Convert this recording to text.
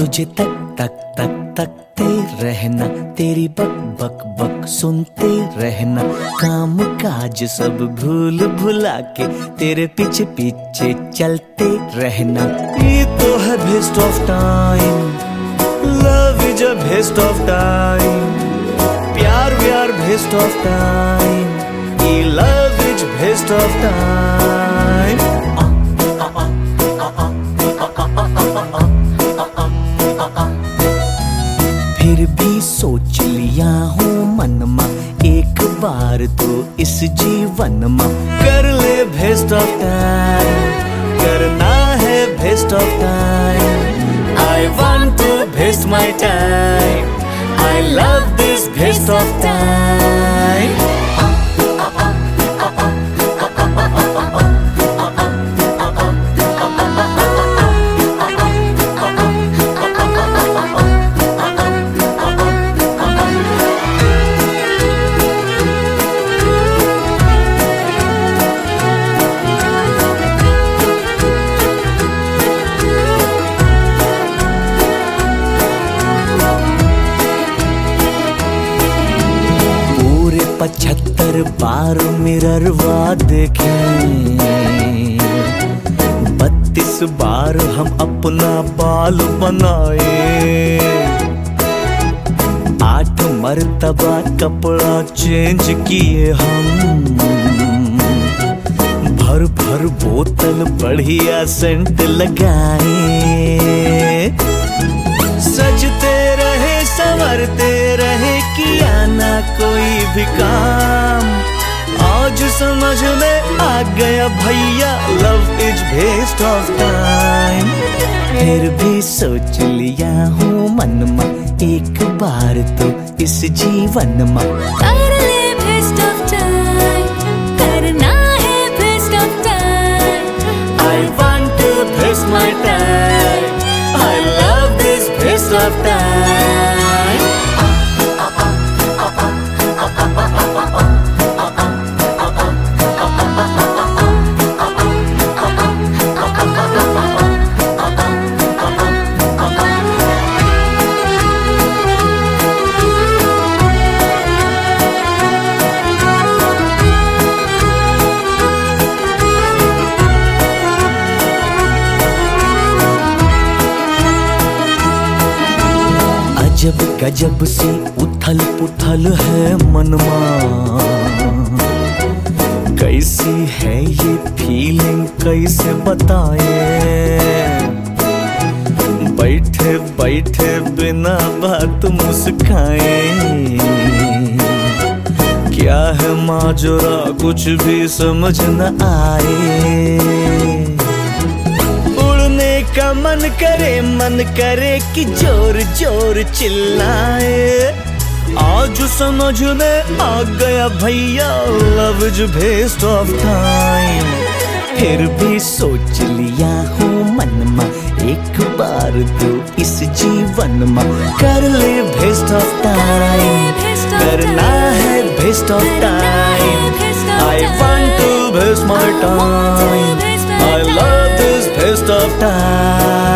तुझे तक तक तक, तकते रहना। तेरी बक बक बक सुनते रहना। काम, काज सब भूल भुला के तेरे पीछे पीछे चलते रहना। ये तो है best of time love is a best of time प्यार, व्यार बेस्ट ऑफ़ टाइम ये love is best of time फिर भी सोच लिया हूँ मन मा, एक बार तो इस जीवन मा। कर ले बेस्ट ऑफ़ टाइम करना है best of time I want to best my time I love this best of time पचहत्तर बार मिररवा देखे। बत्तीस बार हम अपना बाल बनाए। आठ मरतबा कपड़ा चेंज किए हम। भर भर बोतल बढ़िया सेंट लगाए। सजते रहे, संवरते रहे किया ना कोई भी काम। आज समझ में आ गया भैया love is best of time फिर भी सोच लिया हूँ मन में, एक बार तो इस जीवन में. I love this best of time अजब गजब सी उथल पुथल है मनमा कैसी है ये फीलिंग कैसे बताए? बैठे बैठे बिना बात मुस्काए। क्या है माजरा, कुछ भी समझ न आए। का मन करे मन करे कि ज़ोर ज़ोर चिल्लाए। आज समझ में आ गया भैया love is best of time फिर भी सोच लिया हूँ मन में एक बार तो इस जीवन में। कर ले बेस्ट ऑफ़ टाइम करना है best of time I want to best my time I love It's time.